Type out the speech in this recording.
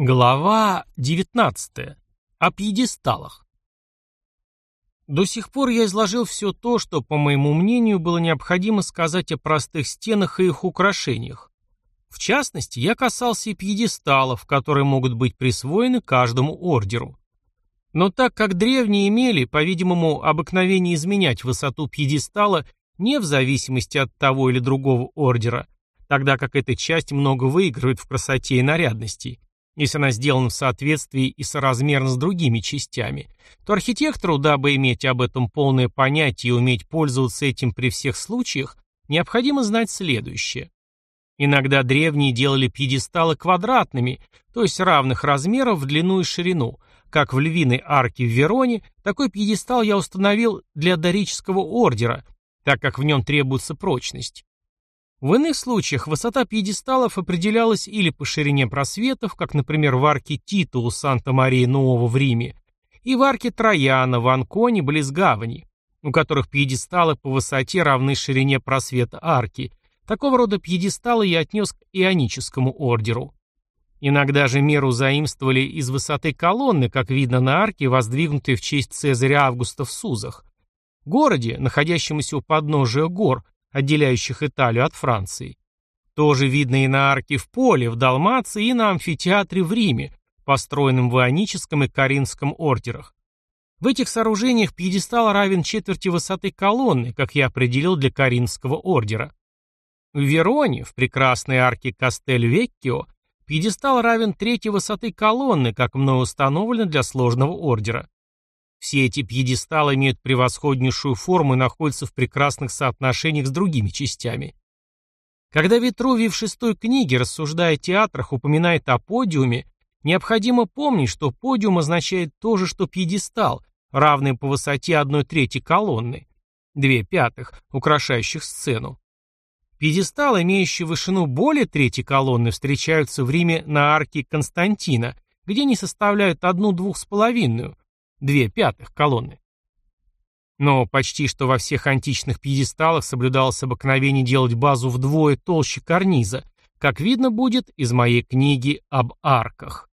Глава 19. О пьедесталах. До сих пор я изложил все то, что, по моему мнению, было необходимо сказать о простых стенах и их украшениях. В частности, я касался и пьедесталов, которые могут быть присвоены каждому ордеру. Но так как древние имели, по-видимому, обыкновение изменять высоту пьедестала не в зависимости от того или другого ордера, тогда как эта часть много выигрывает в красоте и нарядности, если она сделана в соответствии и соразмерно с другими частями, то архитектору, дабы иметь об этом полное понятие и уметь пользоваться этим при всех случаях, необходимо знать следующее. Иногда древние делали пьедесталы квадратными, то есть равных размеров в длину и ширину. Как в львиной арке в Вероне, такой пьедестал я установил для дорического ордера, так как в нем требуется прочность. В иных случаях высота пьедесталов определялась или по ширине просветов, как, например, в арке Тита у Санта-Марии Нового в Риме, и в арке Трояна в Анконе близ гавани, у которых пьедесталы по высоте равны ширине просвета арки. Такого рода пьедесталы я отнес к ионическому ордеру. Иногда же меру заимствовали из высоты колонны, как видно на арке, воздвигнутой в честь Цезаря Августа в Сузах, городе, находящемуся у подножия гор, отделяющих Италию от Франции. Тоже видно и на арке в поле, в Далмации, и на амфитеатре в Риме, построенном в Ионическом и Каринском ордерах. В этих сооружениях пьедестал равен четверти высоты колонны, как я определил для Каринского ордера. В Вероне, в прекрасной арке Кастель-Веккио, пьедестал равен трети высоты колонны, как мною установлено для сложного ордера. Все эти пьедесталы имеют превосходнейшую форму и находятся в прекрасных соотношениях с другими частями. Когда Витрувий в шестой книге, рассуждая о театрах, упоминает о подиуме, необходимо помнить, что подиум означает то же, что пьедестал, равный по высоте одной трети колонны, две пятых, украшающих сцену. Пьедесталы, имеющие вышину более трети колонны, встречаются в Риме на арке Константина, где они составляют одну двух с половиной, две пятых колонны. Но почти что во всех античных пьедесталах соблюдалось обыкновение делать базу вдвое толще карниза, как видно будет из моей книги об арках.